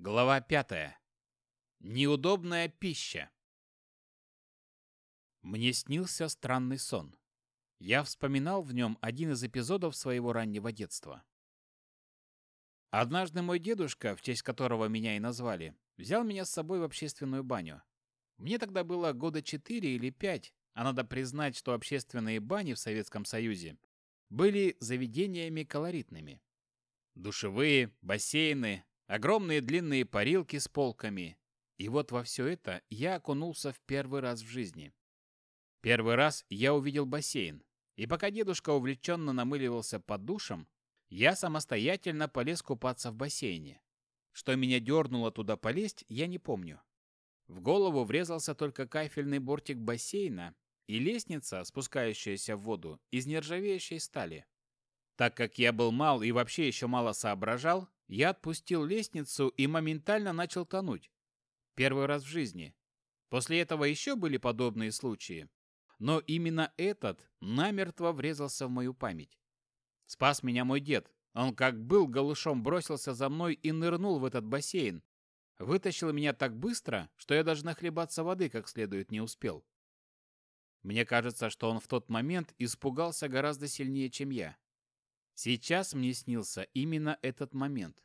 Глава пятая. Неудобная пища. Мне снился странный сон. Я вспоминал в нем один из эпизодов своего раннего детства. Однажды мой дедушка, в честь которого меня и назвали, взял меня с собой в общественную баню. Мне тогда было года четыре или пять, а надо признать, что общественные бани в Советском Союзе были заведениями колоритными. Душевые, бассейны, огромные длинные парилки с полками. И вот во все это я окунулся в первый раз в жизни. Первый раз я увидел бассейн, и пока дедушка увлеченно намыливался под душем, я самостоятельно полез купаться в бассейне. Что меня дернуло туда полезть, я не помню. В голову врезался только кафельный бортик бассейна и лестница, спускающаяся в воду, из нержавеющей стали. Так как я был мал и вообще еще мало соображал, я отпустил лестницу и моментально начал тонуть. Первый раз в жизни. После этого еще были подобные случаи. Но именно этот намертво врезался в мою память. Спас меня мой дед. Он как был голышом бросился за мной и нырнул в этот бассейн. Вытащил меня так быстро, что я даже нахлебаться воды как следует не успел. Мне кажется, что он в тот момент испугался гораздо сильнее, чем я. Сейчас мне снился именно этот момент.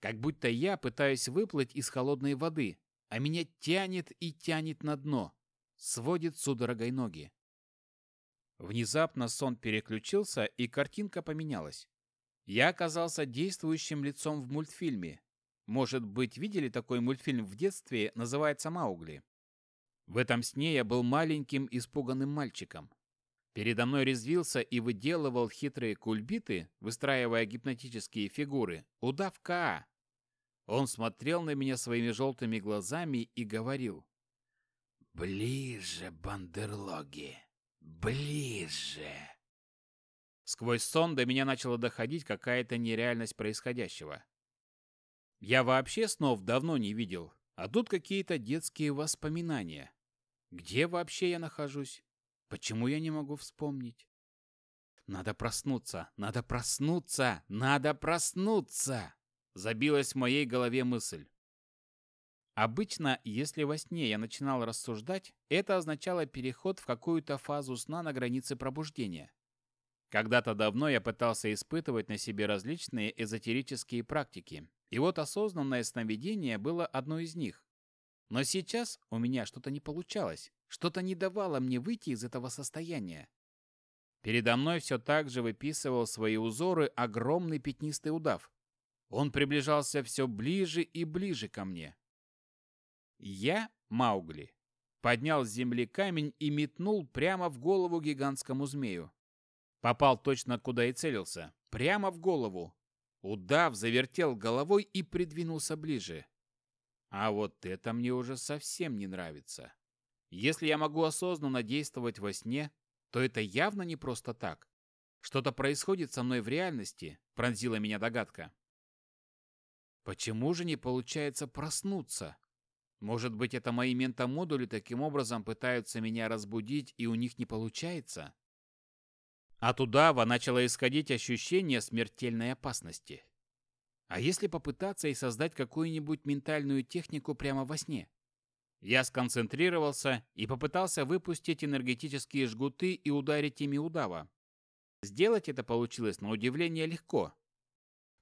Как будто я пытаюсь выплыть из холодной воды, а меня тянет и тянет на дно, сводит судорогой ноги. Внезапно сон переключился, и картинка поменялась. Я оказался действующим лицом в мультфильме. Может быть, видели такой мультфильм в детстве, называется «Маугли». В этом сне я был маленьким испуганным мальчиком. Передо мной резвился и выделывал хитрые кульбиты, выстраивая гипнотические фигуры, удав Каа. Он смотрел на меня своими желтыми глазами и говорил. «Ближе, бандерлоги, ближе!» Сквозь сон до меня начала доходить какая-то нереальность происходящего. Я вообще снов давно не видел, а тут какие-то детские воспоминания. Где вообще я нахожусь? Почему я не могу вспомнить? Надо проснуться, надо проснуться, надо проснуться! Забилась в моей голове мысль. Обычно, если во сне я начинал рассуждать, это означало переход в какую-то фазу сна на границе пробуждения. Когда-то давно я пытался испытывать на себе различные эзотерические практики, и вот осознанное сновидение было одной из них. Но сейчас у меня что-то не получалось, что-то не давало мне выйти из этого состояния. Передо мной все так же выписывал свои узоры огромный пятнистый удав. Он приближался все ближе и ближе ко мне. Я, Маугли, поднял с земли камень и метнул прямо в голову гигантскому змею. Попал точно куда и целился, прямо в голову, Удав завертел головой и придвинулся ближе. А вот это мне уже совсем не нравится. Если я могу осознанно действовать во сне, то это явно не просто так. Что-то происходит со мной в реальности, пронзила меня догадка. Почему же не получается проснуться? Может быть, это мои ментомодули таким образом пытаются меня разбудить, и у них не получается? От удава начало исходить ощущение смертельной опасности. А если попытаться и создать какую-нибудь ментальную технику прямо во сне? Я сконцентрировался и попытался выпустить энергетические жгуты и ударить ими удава. Сделать это получилось на удивление легко.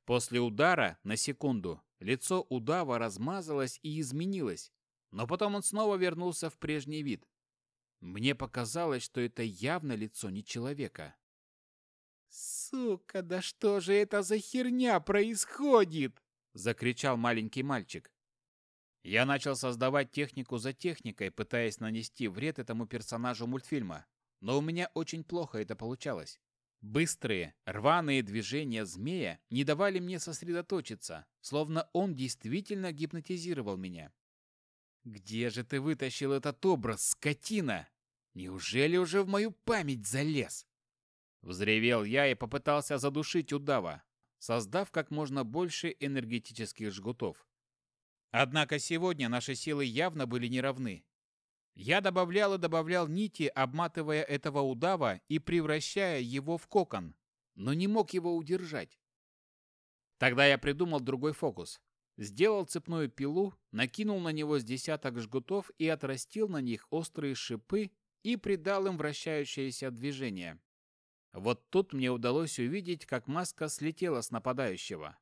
После удара, на секунду, лицо удава размазалось и изменилось, но потом он снова вернулся в прежний вид. Мне показалось, что это явно лицо не человека. «Сука, да что же это за херня происходит?» — закричал маленький мальчик. Я начал создавать технику за техникой, пытаясь нанести вред этому персонажу мультфильма, но у меня очень плохо это получалось. Быстрые, рваные движения змея не давали мне сосредоточиться, словно он действительно гипнотизировал меня. «Где же ты вытащил этот образ, скотина? Неужели уже в мою память залез?» Взревел я и попытался задушить удава, создав как можно больше энергетических жгутов. Однако сегодня наши силы явно были неравны. Я добавлял и добавлял нити, обматывая этого удава и превращая его в кокон, но не мог его удержать. Тогда я придумал другой фокус. сделал цепную пилу, накинул на него с десяток жгутов и отрастил на них острые шипы и придал им вращающееся движение. Вот тут мне удалось увидеть, как маска слетела с нападающего.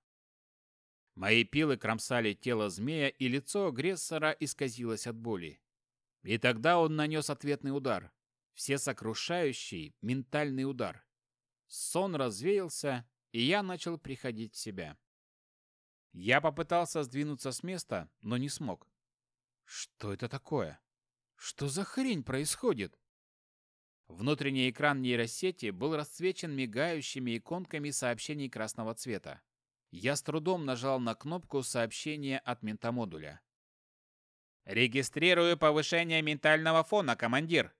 Мои пилы кромсали тело змея, и лицо агрессора исказилось от боли. И тогда он нанес ответный удар. Всесокрушающий ментальный удар. Сон развеялся, и я начал приходить в себя. Я попытался сдвинуться с места, но не смог. Что это такое? Что за хрень происходит? Внутренний экран нейросети был расцвечен мигающими иконками сообщений красного цвета. Я с трудом нажал на кнопку сообщения от ментамодуля. «Регистрирую повышение ментального фона, командир.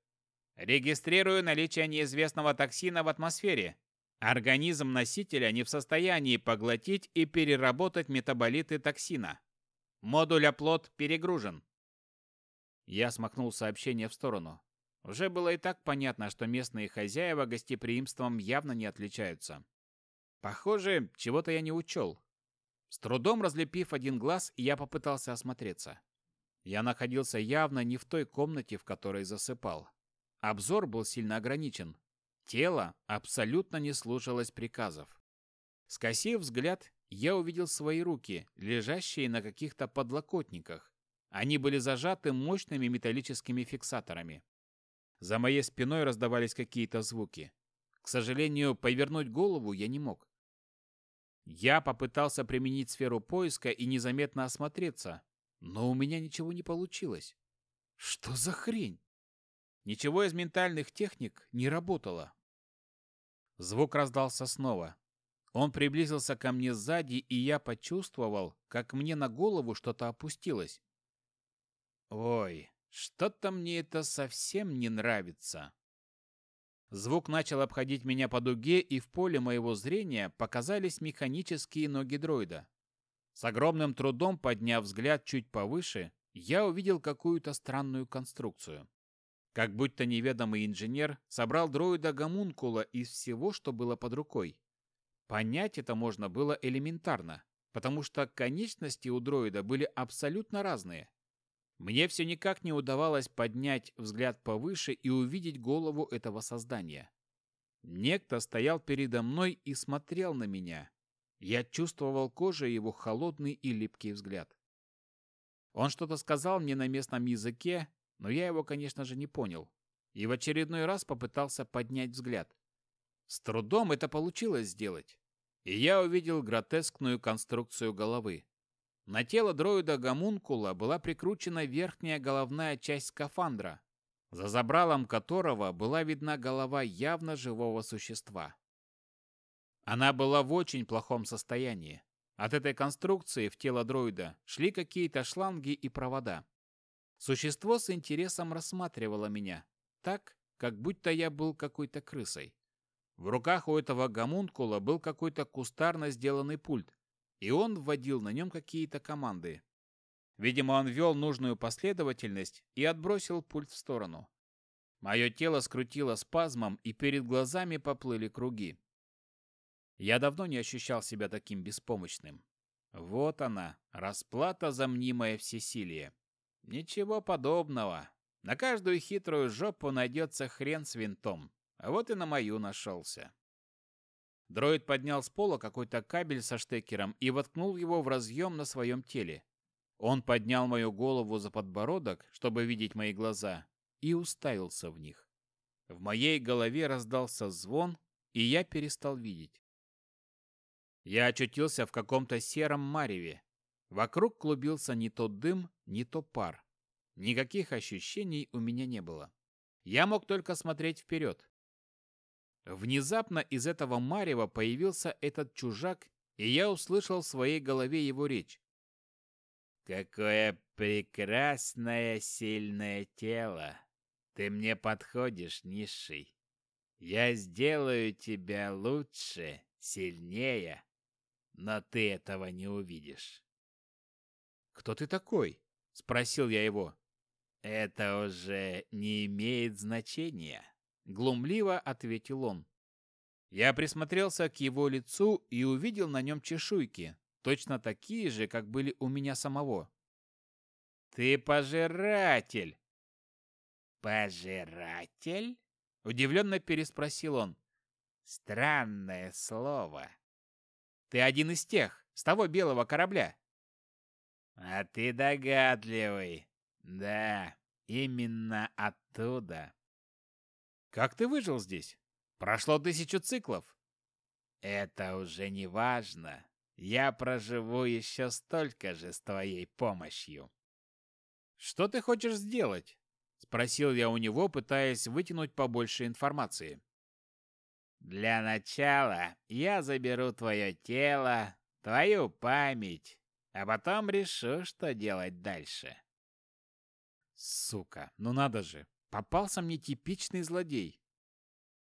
Регистрирую наличие неизвестного токсина в атмосфере. Организм носителя не в состоянии поглотить и переработать метаболиты токсина. Модуль оплот перегружен». Я смахнул сообщение в сторону. Уже было и так понятно, что местные хозяева гостеприимством явно не отличаются. Похоже, чего-то я не учел. С трудом разлепив один глаз, я попытался осмотреться. Я находился явно не в той комнате, в которой засыпал. Обзор был сильно ограничен. Тело абсолютно не слушалось приказов. Скосив взгляд, я увидел свои руки, лежащие на каких-то подлокотниках. Они были зажаты мощными металлическими фиксаторами. За моей спиной раздавались какие-то звуки. К сожалению, повернуть голову я не мог. Я попытался применить сферу поиска и незаметно осмотреться, но у меня ничего не получилось. Что за хрень? Ничего из ментальных техник не работало. Звук раздался снова. Он приблизился ко мне сзади, и я почувствовал, как мне на голову что-то опустилось. Ой, что-то мне это совсем не нравится. Звук начал обходить меня по дуге, и в поле моего зрения показались механические ноги дроида. С огромным трудом подняв взгляд чуть повыше, я увидел какую-то странную конструкцию. Как будто неведомый инженер собрал дроида гомункула из всего, что было под рукой. Понять это можно было элементарно, потому что конечности у дроида были абсолютно разные. Мне все никак не удавалось поднять взгляд повыше и увидеть голову этого создания. Некто стоял передо мной и смотрел на меня. Я чувствовал кожей его холодный и липкий взгляд. Он что-то сказал мне на местном языке, но я его, конечно же, не понял. И в очередной раз попытался поднять взгляд. С трудом это получилось сделать. И я увидел гротескную конструкцию головы. На тело дроида-гомункула была прикручена верхняя головная часть скафандра, за забралом которого была видна голова явно живого существа. Она была в очень плохом состоянии. От этой конструкции в тело дроида шли какие-то шланги и провода. Существо с интересом рассматривало меня, так, как будто я был какой-то крысой. В руках у этого гомункула был какой-то кустарно сделанный пульт, и он вводил на нем какие-то команды. Видимо, он ввел нужную последовательность и отбросил пульт в сторону. Мое тело скрутило спазмом, и перед глазами поплыли круги. Я давно не ощущал себя таким беспомощным. Вот она, расплата за мнимое всесилие. Ничего подобного. На каждую хитрую жопу найдется хрен с винтом. А вот и на мою нашелся. Дроид поднял с пола какой-то кабель со штекером и воткнул его в разъем на своем теле. Он поднял мою голову за подбородок, чтобы видеть мои глаза, и уставился в них. В моей голове раздался звон, и я перестал видеть. Я очутился в каком-то сером мареве. Вокруг клубился не то дым, не то пар. Никаких ощущений у меня не было. Я мог только смотреть вперед. Внезапно из этого марева появился этот чужак, и я услышал в своей голове его речь. «Какое прекрасное сильное тело! Ты мне подходишь, низший. Я сделаю тебя лучше, сильнее, но ты этого не увидишь». «Кто ты такой?» — спросил я его. «Это уже не имеет значения», Глумливо ответил он. Я присмотрелся к его лицу и увидел на нем чешуйки, точно такие же, как были у меня самого. «Ты пожиратель!» «Пожиратель?» — удивленно переспросил он. «Странное слово. Ты один из тех, с того белого корабля». «А ты догадливый. Да, именно оттуда». «Как ты выжил здесь? Прошло тысячу циклов». «Это уже не важно. Я проживу еще столько же с твоей помощью». «Что ты хочешь сделать?» — спросил я у него, пытаясь вытянуть побольше информации. «Для начала я заберу твое тело, твою память, а потом решу, что делать дальше». Сука, ну надо же, попался мне типичный злодей.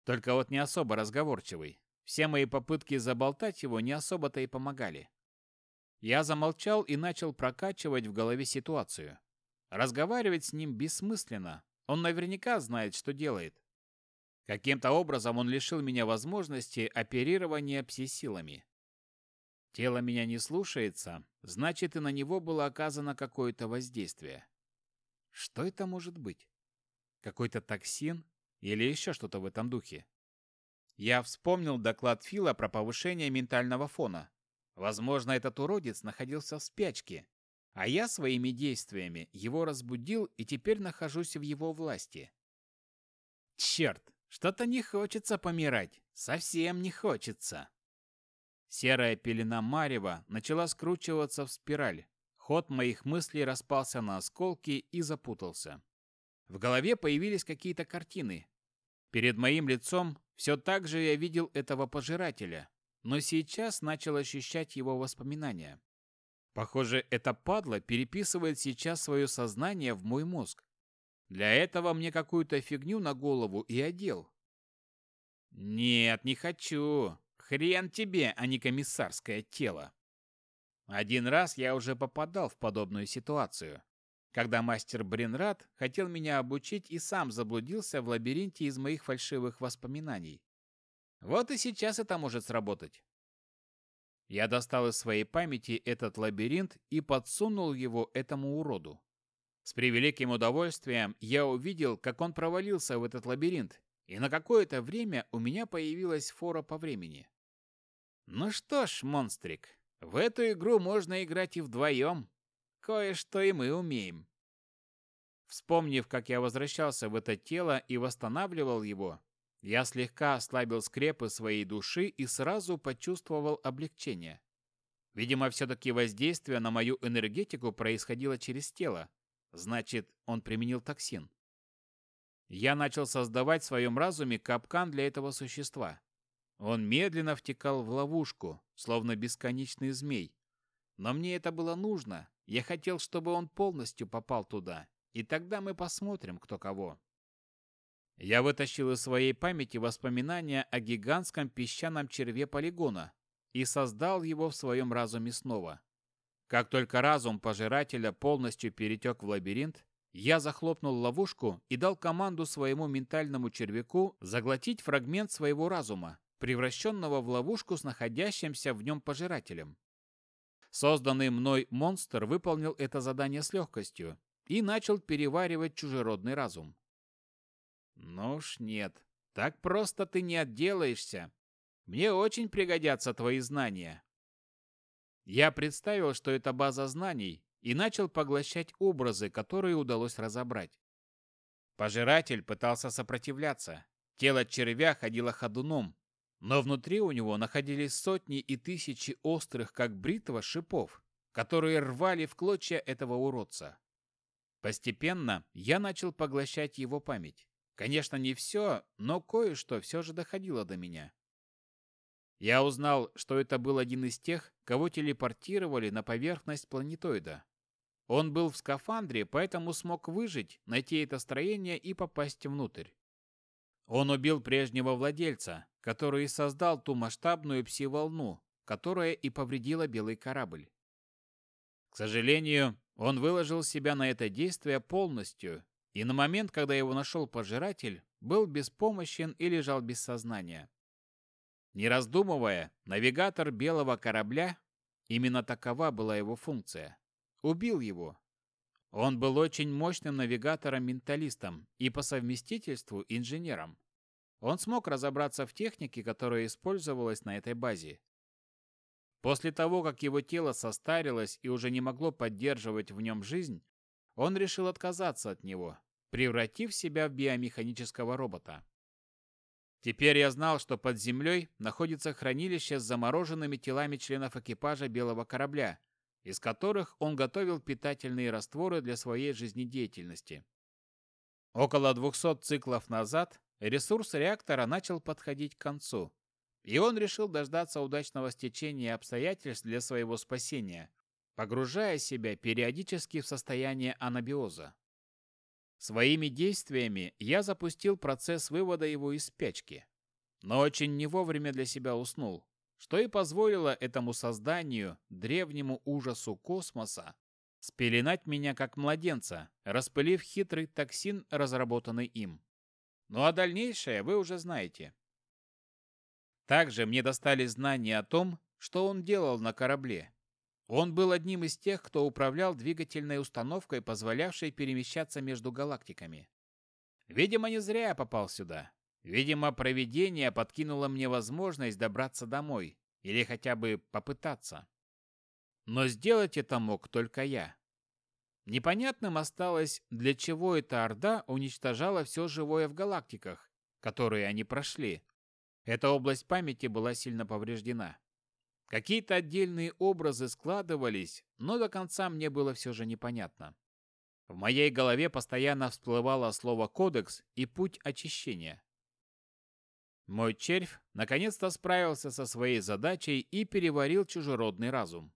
Только вот не особо разговорчивый. Все мои попытки заболтать его не особо-то и помогали. Я замолчал и начал прокачивать в голове ситуацию. Разговаривать с ним бессмысленно. Он наверняка знает, что делает. Каким-то образом он лишил меня возможности оперирования пси-силами. Тело меня не слушается, значит и на него было оказано какое-то воздействие. Что это может быть? Какой-то токсин или еще что-то в этом духе? Я вспомнил доклад Фила про повышение ментального фона. Возможно, этот уродец находился в спячке, а я своими действиями его разбудил и теперь нахожусь в его власти. Черт, что-то не хочется помирать. Совсем не хочется. Серая пелена Марева начала скручиваться в спираль. Ход моих мыслей распался на осколки и запутался. В голове появились какие-то картины. Перед моим лицом все так же я видел этого пожирателя, но сейчас начал ощущать его воспоминания. Похоже, эта падла переписывает сейчас свое сознание в мой мозг. Для этого мне какую-то фигню на голову и одел. Нет, не хочу. Хрен тебе, а не комиссарское тело. Один раз я уже попадал в подобную ситуацию, когда мастер Бринрад хотел меня обучить и сам заблудился в лабиринте из моих фальшивых воспоминаний. Вот и сейчас это может сработать. Я достал из своей памяти этот лабиринт и подсунул его этому уроду. С превеликим удовольствием я увидел, как он провалился в этот лабиринт, и на какое-то время у меня появилась фора по времени. Ну что ж, монстрик, в эту игру можно играть и вдвоем. Кое-что и мы умеем. Вспомнив, как я возвращался в это тело и восстанавливал его, я слегка ослабил скрепы своей души и сразу почувствовал облегчение. Видимо, все-таки воздействие на мою энергетику происходило через тело. Значит, он применил токсин. Я начал создавать в своем разуме капкан для этого существа. Он медленно втекал в ловушку, словно бесконечный змей. Но мне это было нужно. Я хотел, чтобы он полностью попал туда. И тогда мы посмотрим, кто кого. Я вытащил из своей памяти воспоминания о гигантском песчаном черве полигона и создал его в своем разуме снова. Как только разум пожирателя полностью перетек в лабиринт, я захлопнул ловушку и дал команду своему ментальному червяку заглотить фрагмент своего разума, превращенного в ловушку с находящимся в нем пожирателем. Созданный мной монстр выполнил это задание с легкостью и начал переваривать чужеродный разум. Ну уж нет, так просто ты не отделаешься. Мне очень пригодятся твои знания. Я представил, что это база знаний, и начал поглощать образы, которые удалось разобрать. Пожиратель пытался сопротивляться. Тело червя ходило ходуном, но внутри у него находились сотни и тысячи острых, как бритва, шипов, которые рвали в клочья этого уродца. Постепенно я начал поглощать его память. Конечно, не все, но кое-что все же доходило до меня. Я узнал, что это был один из тех, кого телепортировали на поверхность планетоида. Он был в скафандре, поэтому смог выжить, найти это строение и попасть внутрь. Он убил прежнего владельца, который и создал ту масштабную пси-волну, которая и повредила белый корабль. К сожалению, он выложил себя на это действие полностью и на момент, когда его нашел пожиратель, был беспомощен и лежал без сознания. Не раздумывая, навигатор белого корабля, Именно такова была его функция. Убил его. Он был очень мощным навигатором-менталистом и по совместительству инженером. Он смог разобраться в технике, которая использовалась на этой базе. После того, как его тело состарилось и уже не могло поддерживать в нем жизнь, он решил отказаться от него, превратив себя в биомеханического робота. Теперь я знал, что под землей находится хранилище с замороженными телами членов экипажа белого корабля, из которых он готовил питательные растворы для своей жизнедеятельности. Около 200 циклов назад ресурс реактора начал подходить к концу, и он решил дождаться удачного стечения обстоятельств для своего спасения, погружая себя периодически в состояние анабиоза. Своими действиями я запустил процесс вывода его из спячки, но очень не вовремя для себя уснул, что и позволило этому созданию, древнему ужасу космоса, спеленать меня как младенца, распылив хитрый токсин, разработанный им. Ну а дальнейшее вы уже знаете. Также мне достались знания о том, что он делал на корабле, он был одним из тех, кто управлял двигательной установкой, позволявшей перемещаться между галактиками. Видимо, не зря я попал сюда. Видимо, провидение подкинуло мне возможность добраться домой, или хотя бы попытаться. Но сделать это мог только я. Непонятным осталось, для чего эта Орда уничтожала все живое в галактиках, которые они прошли. Эта область памяти была сильно повреждена. Какие-то отдельные образы складывались, но до конца мне было все же непонятно. В моей голове постоянно всплывало слово «кодекс» и «путь очищения». Мой червь наконец-то справился со своей задачей и переварил чужеродный разум.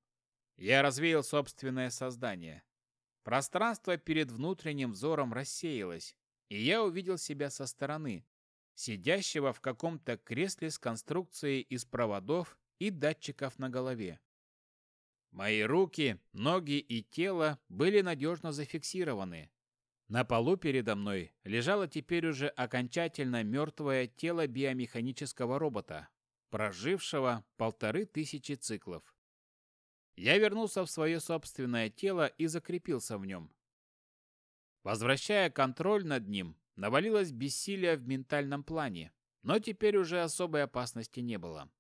Я развеял собственное создание. Пространство перед внутренним взором рассеялось, и я увидел себя со стороны, сидящего в каком-то кресле с конструкцией из проводов и датчиков на голове. Мои руки, ноги и тело были надежно зафиксированы. На полу передо мной лежало теперь уже окончательно мертвое тело биомеханического робота, прожившего полторы тысячи циклов. Я вернулся в свое собственное тело и закрепился в нем. Возвращая контроль над ним, навалилось бессилие в ментальном плане, но теперь уже особой опасности не было.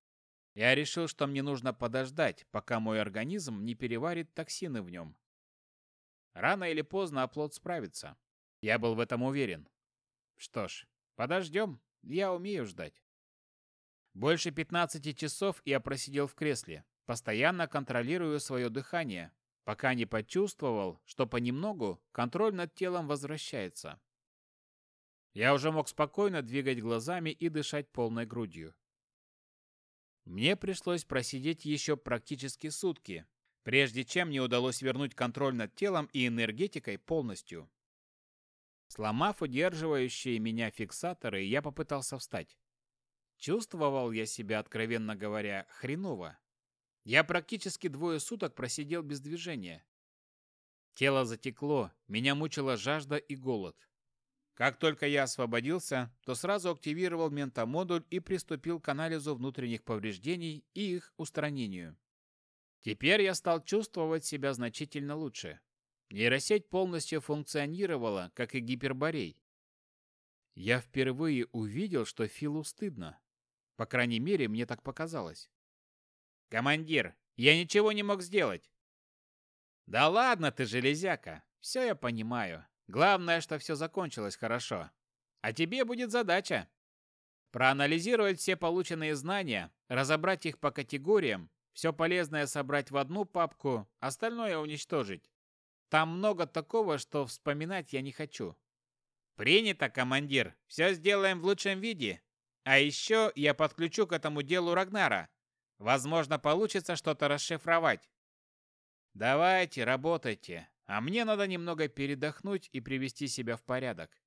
Я решил, что мне нужно подождать, пока мой организм не переварит токсины в нем. Рано или поздно оплот справится. Я был в этом уверен. Что ж, подождем, я умею ждать. Больше 15 часов я просидел в кресле, постоянно контролируя свое дыхание, пока не почувствовал, что понемногу контроль над телом возвращается. Я уже мог спокойно двигать глазами и дышать полной грудью. Мне пришлось просидеть еще практически сутки, прежде чем мне удалось вернуть контроль над телом и энергетикой полностью. Сломав удерживающие меня фиксаторы, я попытался встать. Чувствовал я себя, откровенно говоря, хреново. Я практически двое суток просидел без движения. Тело затекло, меня мучила жажда и голод. Как только я освободился, то сразу активировал ментамодуль и приступил к анализу внутренних повреждений и их устранению. Теперь я стал чувствовать себя значительно лучше. Нейросеть полностью функционировала, как и гиперборей. Я впервые увидел, что Филу стыдно. По крайней мере, мне так показалось. «Командир, я ничего не мог сделать!» «Да ладно ты, железяка! Все я понимаю. Главное, что все закончилось хорошо. А тебе будет задача. Проанализировать все полученные знания, разобрать их по категориям, все полезное собрать в одну папку, остальное уничтожить. Там много такого, что вспоминать я не хочу. Принято, командир. Все сделаем в лучшем виде. А еще я подключу к этому делу Рагнара. Возможно, получится что-то расшифровать. Давайте, работайте. А мне надо немного передохнуть и привести себя в порядок.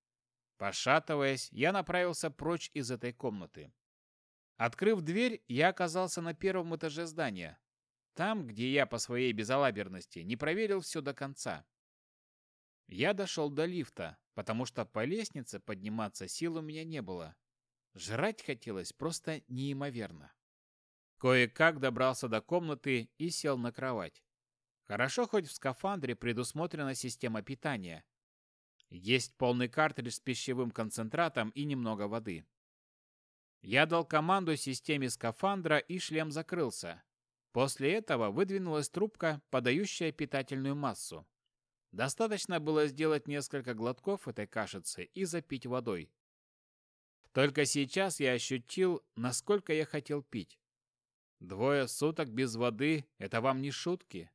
Пошатываясь, я направился прочь из этой комнаты. Открыв дверь, я оказался на первом этаже здания. Там, где я по своей безалаберности не проверил все до конца. Я дошел до лифта, потому что по лестнице подниматься сил у меня не было. Жрать хотелось просто неимоверно. Кое-как добрался до комнаты и сел на кровать. Хорошо, хоть в скафандре предусмотрена система питания. Есть полный картридж с пищевым концентратом и немного воды. Я дал команду системе скафандра, и шлем закрылся. После этого выдвинулась трубка, подающая питательную массу. Достаточно было сделать несколько глотков этой кашицы и запить водой. Только сейчас я ощутил, насколько я хотел пить. Двое суток без воды – это вам не шутки.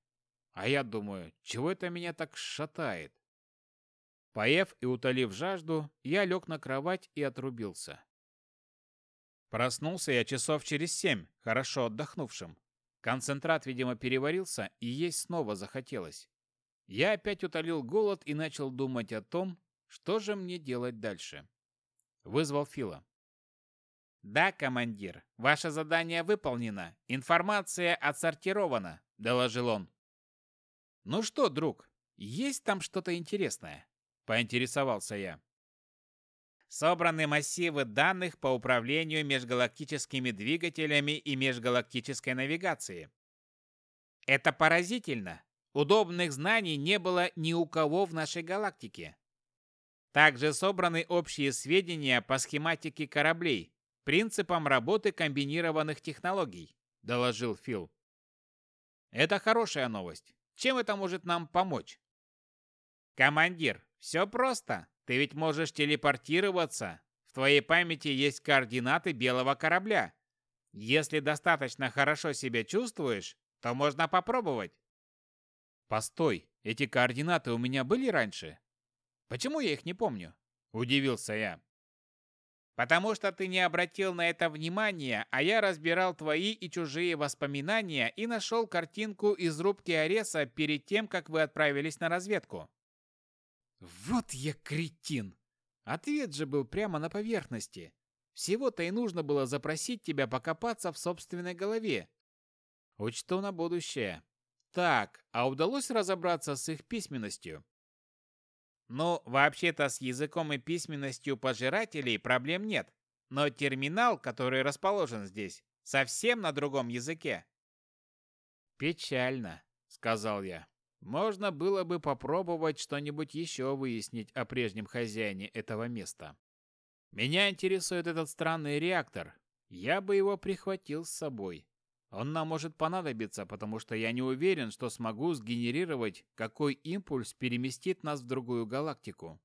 А я думаю, чего это меня так шатает? Поев и утолив жажду, я лег на кровать и отрубился. Проснулся я часов через семь, хорошо отдохнувшим. Концентрат, видимо, переварился, и есть снова захотелось. Я опять утолил голод и начал думать о том, что же мне делать дальше. Вызвал Фила. «Да, командир, ваше задание выполнено. Информация отсортирована», — доложил он. «Ну что, друг, есть там что-то интересное?» — поинтересовался я. Собраны массивы данных по управлению межгалактическими двигателями и межгалактической навигацией. Это поразительно. Удобных знаний не было ни у кого в нашей галактике. Также собраны общие сведения по схематике кораблей, принципам работы комбинированных технологий, доложил Фил. Это хорошая новость. Чем это может нам помочь? Командир, все просто. Ты ведь можешь телепортироваться. В твоей памяти есть координаты белого корабля. Если достаточно хорошо себя чувствуешь, то можно попробовать. Постой, эти координаты у меня были раньше? Почему я их не помню? Удивился я. Потому что ты не обратил на это внимания, а я разбирал твои и чужие воспоминания и нашел картинку из рубки Ареса перед тем, как вы отправились на разведку. Вот я кретин! Ответ же был прямо на поверхности. Всего-то и нужно было запросить тебя покопаться в собственной голове. Учту на будущее. Так, а удалось разобраться с их письменностью? Ну, вообще-то с языком и письменностью пожирателей проблем нет. Но терминал, который расположен здесь, совсем на другом языке. Печально, сказал я. Можно было бы попробовать что-нибудь еще выяснить о прежнем хозяине этого места. Меня интересует этот странный реактор. Я бы его прихватил с собой. Он нам может понадобиться, потому что я не уверен, что смогу сгенерировать, какой импульс переместит нас в другую галактику.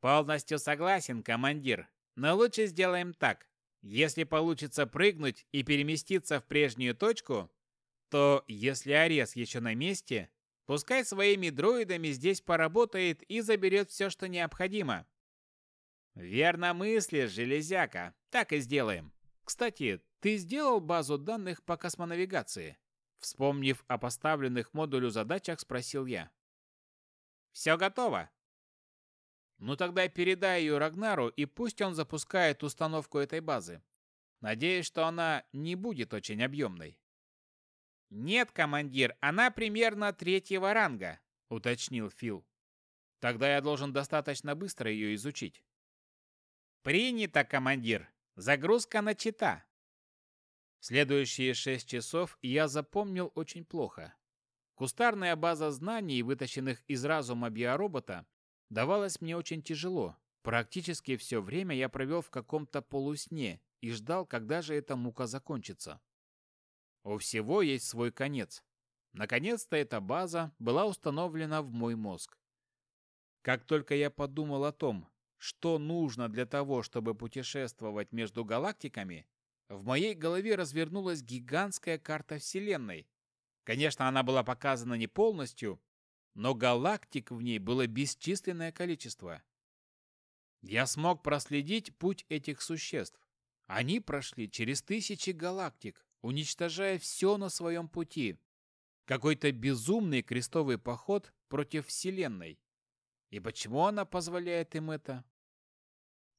Полностью согласен, командир. Но лучше сделаем так. Если получится прыгнуть и переместиться в прежнюю точку, то, если Арес еще на месте, пускай своими дроидами здесь поработает и заберет все, что необходимо. Верно мыслишь, железяка. Так и сделаем. Кстати, ты сделал базу данных по космонавигации? Вспомнив о поставленных модулю задачах, спросил я. Все готово. Ну тогда передай ее Рагнару, и пусть он запускает установку этой базы. Надеюсь, что она не будет очень объемной. Нет, командир, она примерно третьего ранга, уточнил Фил. Тогда я должен достаточно быстро ее изучить. Принято, командир. Загрузка начата. Следующие шесть часов я запомнил очень плохо. Кустарная база знаний, вытащенных из разума биоробота, давалась мне очень тяжело. Практически все время я провел в каком-то полусне и ждал, когда же эта мука закончится. У всего есть свой конец. Наконец-то эта база была установлена в мой мозг. Как только я подумал о том, что нужно для того, чтобы путешествовать между галактиками, в моей голове развернулась гигантская карта Вселенной. Конечно, она была показана не полностью, но галактик в ней было бесчисленное количество. Я смог проследить путь этих существ. Они прошли через тысячи галактик, уничтожая все на своем пути. Какой-то безумный крестовый поход против Вселенной. И почему она позволяет им это?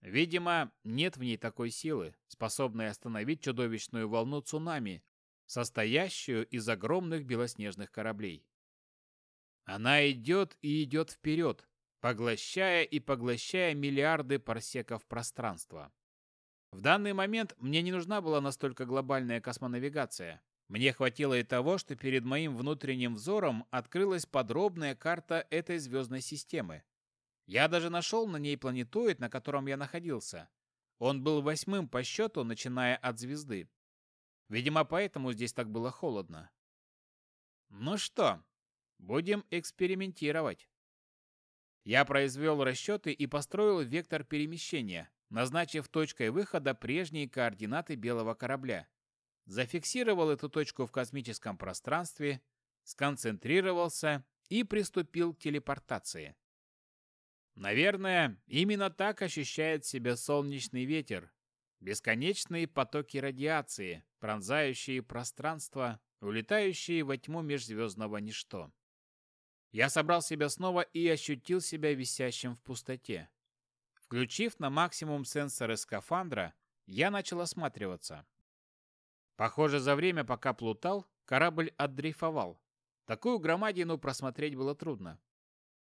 Видимо, нет в ней такой силы, способной остановить чудовищную волну цунами, состоящую из огромных белоснежных кораблей. Она идет и идет вперед, поглощая и поглощая миллиарды парсеков пространства. В данный момент мне не нужна была настолько глобальная космонавигация. Мне хватило и того, что перед моим внутренним взором открылась подробная карта этой звездной системы. Я даже нашел на ней планетоид, на котором я находился. Он был восьмым по счету, начиная от звезды. Видимо, поэтому здесь так было холодно. Ну что, будем экспериментировать. Я произвел расчеты и построил вектор перемещения, назначив точкой выхода прежние координаты белого корабля. Зафиксировал эту точку в космическом пространстве, сконцентрировался и приступил к телепортации. Наверное, именно так ощущает себя солнечный ветер. Бесконечные потоки радиации, пронзающие пространство, улетающие во тьму межзвездного ничто. Я собрал себя снова и ощутил себя висящим в пустоте. Включив на максимум сенсоры скафандра, я начал осматриваться. Похоже, за время, пока плутал, корабль отдрейфовал. Такую громадину просмотреть было трудно.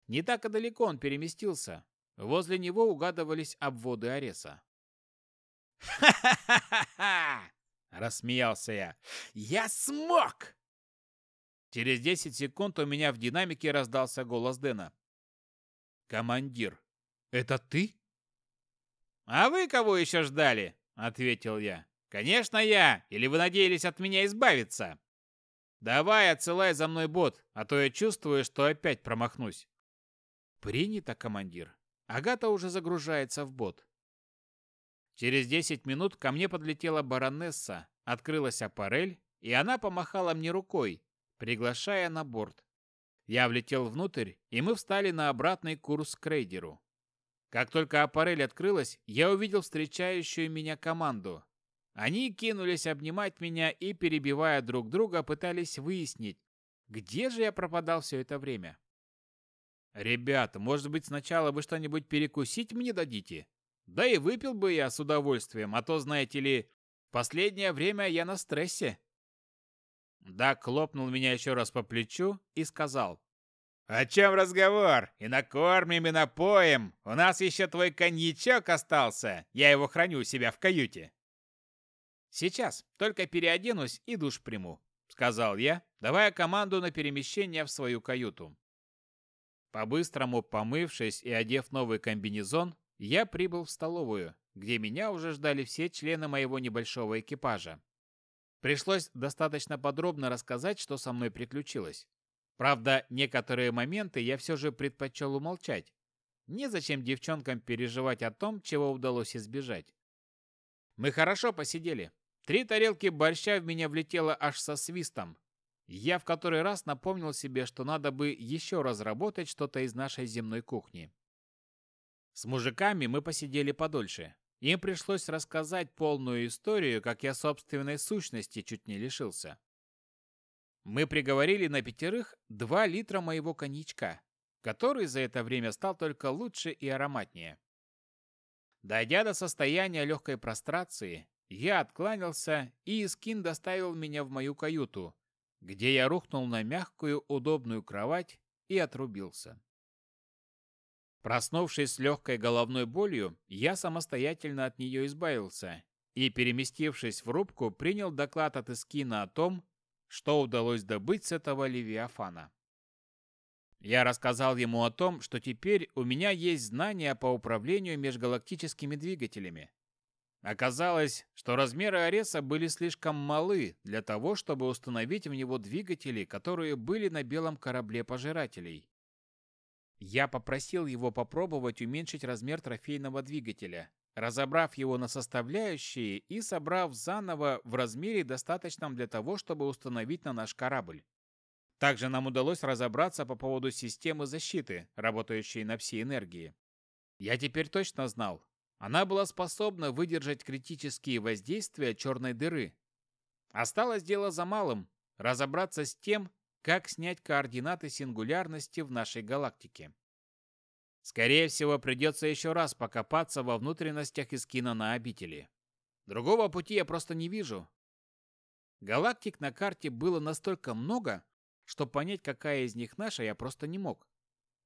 Не так и далеко он переместился. Возле него угадывались обводы Ареса. «Ха-ха-ха-ха!» — рассмеялся я. «Я смог!» Через 10 секунд у меня в динамике раздался голос Дэна. «Командир, это ты?» «А вы кого еще ждали?» — ответил я. «Конечно я! Или вы надеялись от меня избавиться?» «Давай, отсылай за мной бот, а то я чувствую, что опять промахнусь». «Принято, командир. Агата уже загружается в бот». Через 10 минут ко мне подлетела баронесса, открылась аппарель, и она помахала мне рукой, приглашая на борт. Я влетел внутрь, и мы встали на обратный курс к рейдеру. Как только аппарель открылась, я увидел встречающую меня команду. Они кинулись обнимать меня и, перебивая друг друга, пытались выяснить, где же я пропадал все это время. «Ребята, может быть, сначала вы что-нибудь перекусить мне дадите? Да и выпил бы я с удовольствием, а то, знаете ли, последнее время я на стрессе». Дак хлопнул меня еще раз по плечу и сказал. «О чем разговор? И накормим, и напоим. У нас еще твой коньячок остался. Я его храню у себя в каюте». «Сейчас, только переоденусь и душ приму», — сказал я, давая команду на перемещение в свою каюту. По-быстрому помывшись и одев новый комбинезон, я прибыл в столовую, где меня уже ждали все члены моего небольшого экипажа. Пришлось достаточно подробно рассказать, что со мной приключилось. Правда, некоторые моменты я все же предпочел умолчать. Незачем девчонкам переживать о том, чего удалось избежать. Мы хорошо посидели. Три тарелки борща в меня влетело аж со свистом. Я в который раз напомнил себе, что надо бы еще разработать что-то из нашей земной кухни. С мужиками мы посидели подольше. Им пришлось рассказать полную историю, как я собственной сущности чуть не лишился. Мы приговорили на пятерых два литра моего коньячка, который за это время стал только лучше и ароматнее. Дойдя до состояния легкой прострации, я откланялся, и Искин доставил меня в мою каюту, где я рухнул на мягкую, удобную кровать и отрубился. Проснувшись с легкой головной болью, я самостоятельно от нее избавился и, переместившись в рубку, принял доклад от Искина о том, что удалось добыть с этого Левиафана. Я рассказал ему о том, что теперь у меня есть знания по управлению межгалактическими двигателями. Оказалось, что размеры Ареса были слишком малы для того, чтобы установить в него двигатели, которые были на белом корабле пожирателей. Я попросил его попробовать уменьшить размер трофейного двигателя, разобрав его на составляющие и собрав заново в размере достаточном для того, чтобы установить на наш корабль. Также нам удалось разобраться по поводу системы защиты, работающей на пси-энергии. Я теперь точно знал, она была способна выдержать критические воздействия черной дыры. Осталось дело за малым – разобраться с тем, как снять координаты сингулярности в нашей галактике. Скорее всего, придется еще раз покопаться во внутренностях Искина на обители. Другого пути я просто не вижу. Галактик на карте было настолько много, что понять, какая из них наша, я просто не мог.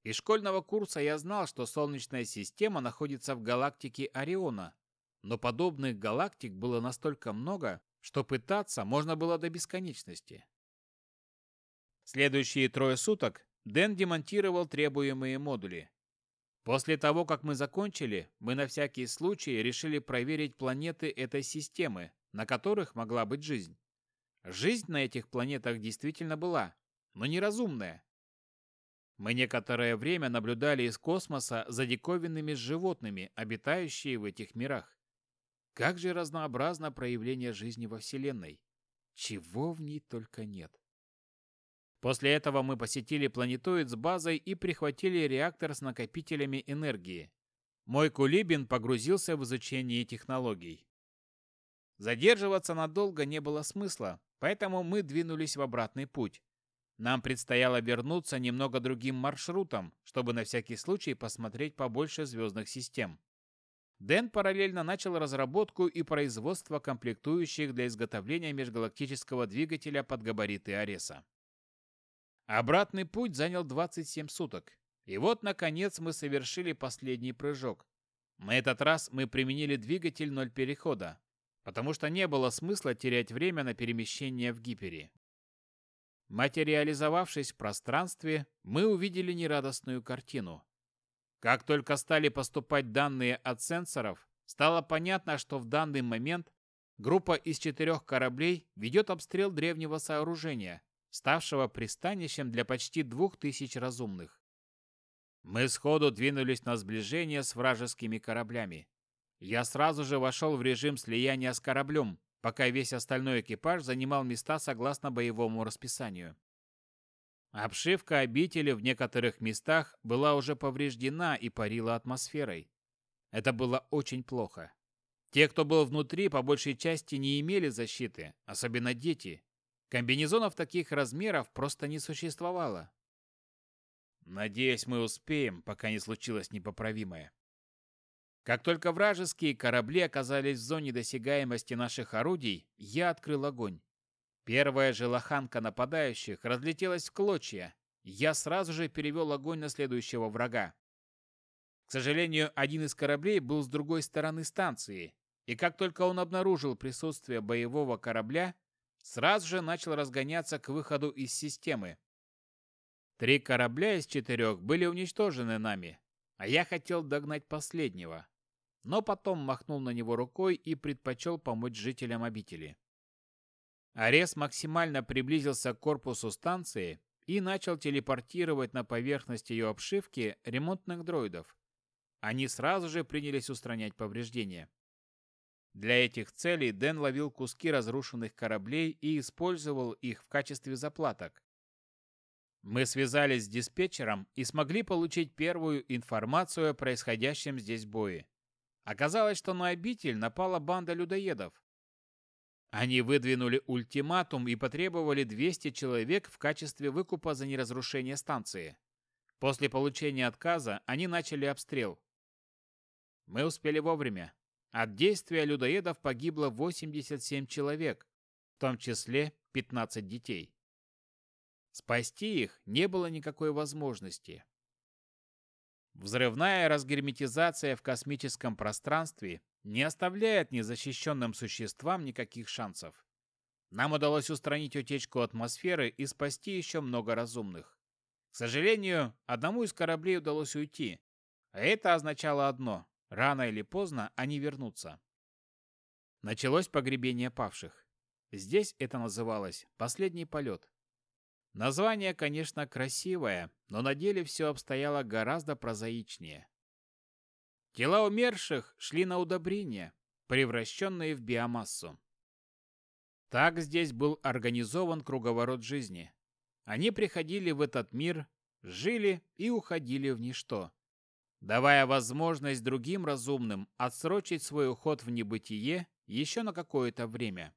Из школьного курса я знал, что Солнечная система находится в галактике Ориона, но подобных галактик было настолько много, что пытаться можно было до бесконечности. Следующие трое суток Дэн демонтировал требуемые модули. После того, как мы закончили, мы на всякий случай решили проверить планеты этой системы, на которых могла быть жизнь. Жизнь на этих планетах действительно была, но неразумная. Мы некоторое время наблюдали из космоса за диковинными животными, обитающими в этих мирах. Как же разнообразно проявление жизни во Вселенной. Чего в ней только нет. После этого мы посетили планетоид с базой и прихватили реактор с накопителями энергии. Мой кулибин погрузился в изучение технологий. Задерживаться надолго не было смысла, поэтому мы двинулись в обратный путь. Нам предстояло вернуться немного другим маршрутом, чтобы на всякий случай посмотреть побольше звездных систем. Дэн параллельно начал разработку и производство комплектующих для изготовления межгалактического двигателя под габариты Ареса. Обратный путь занял 27 суток. И вот, наконец, мы совершили последний прыжок. На этот раз мы применили двигатель ноль перехода, потому что не было смысла терять время на перемещение в гипере. Материализовавшись в пространстве, мы увидели нерадостную картину. Как только стали поступать данные от сенсоров, стало понятно, что в данный момент группа из четырех кораблей ведет обстрел древнего сооружения, ставшего пристанищем для почти двух тысяч разумных. Мы сходу двинулись на сближение с вражескими кораблями. Я сразу же вошел в режим слияния с кораблем, пока весь остальной экипаж занимал места согласно боевому расписанию. Обшивка обители в некоторых местах была уже повреждена и парила атмосферой. Это было очень плохо. Те, кто был внутри, по большей части не имели защиты, особенно дети. Комбинезонов таких размеров просто не существовало. Надеюсь, мы успеем, пока не случилось непоправимое. Как только вражеские корабли оказались в зоне досягаемости наших орудий, я открыл огонь. Первая же лоханка нападающих разлетелась в клочья. Я сразу же перевел огонь на следующего врага. К сожалению, один из кораблей был с другой стороны станции, и как только он обнаружил присутствие боевого корабля, сразу же начал разгоняться к выходу из системы. Три корабля из четырех были уничтожены нами, а я хотел догнать последнего, но потом махнул на него рукой и предпочел помочь жителям обители. Арес максимально приблизился к корпусу станции и начал телепортировать на поверхность ее обшивки ремонтных дроидов. Они сразу же принялись устранять повреждения. Для этих целей Дэн ловил куски разрушенных кораблей и использовал их в качестве заплаток. Мы связались с диспетчером и смогли получить первую информацию о происходящем здесь бое. Оказалось, что на обитель напала банда людоедов. Они выдвинули ультиматум и потребовали 200 человек в качестве выкупа за неразрушение станции. После получения отказа они начали обстрел. Мы успели вовремя. От действия людоедов погибло 87 человек, в том числе 15 детей. Спасти их не было никакой возможности. Взрывная разгерметизация в космическом пространстве не оставляет незащищенным существам никаких шансов. Нам удалось устранить утечку атмосферы и спасти еще много разумных. К сожалению, одному из кораблей удалось уйти. А это означало одно – рано или поздно они вернутся. Началось погребение павших. Здесь это называлось «последний полет». Название, конечно, красивое, но на деле все обстояло гораздо прозаичнее. Тела умерших шли на удобрения, превращенные в биомассу. Так здесь был организован круговорот жизни. Они приходили в этот мир, жили и уходили в ничто, давая возможность другим разумным отсрочить свой уход в небытие еще на какое-то время.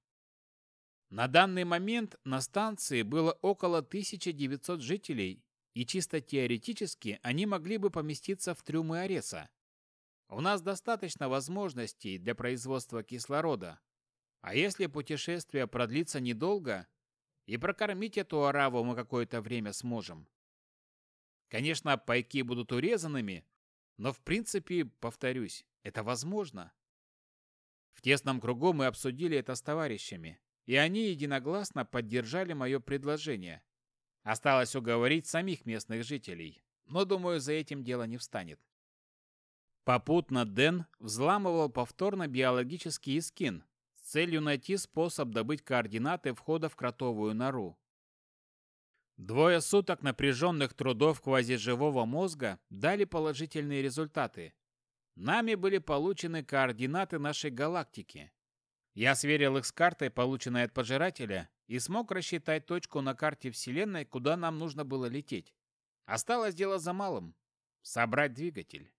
На данный момент на станции было около 1900 жителей, и чисто теоретически они могли бы поместиться в трюмы Ареса. У нас достаточно возможностей для производства кислорода. А если путешествие продлится недолго, и прокормить эту ораву мы какое-то время сможем. Конечно, пайки будут урезанными, но в принципе, повторюсь, это возможно. В тесном кругу мы обсудили это с товарищами, и они единогласно поддержали мое предложение. Осталось уговорить самих местных жителей, но, думаю, за этим дело не встанет. Попутно Дэн взламывал повторно биологический искин с целью найти способ добыть координаты входа в кротовую нору. Двое суток напряженных трудов квазиживого мозга дали положительные результаты. Нами были получены координаты нашей галактики. Я сверил их с картой, полученной от пожирателя, и смог рассчитать точку на карте Вселенной, куда нам нужно было лететь. Осталось дело за малым — собрать двигатель.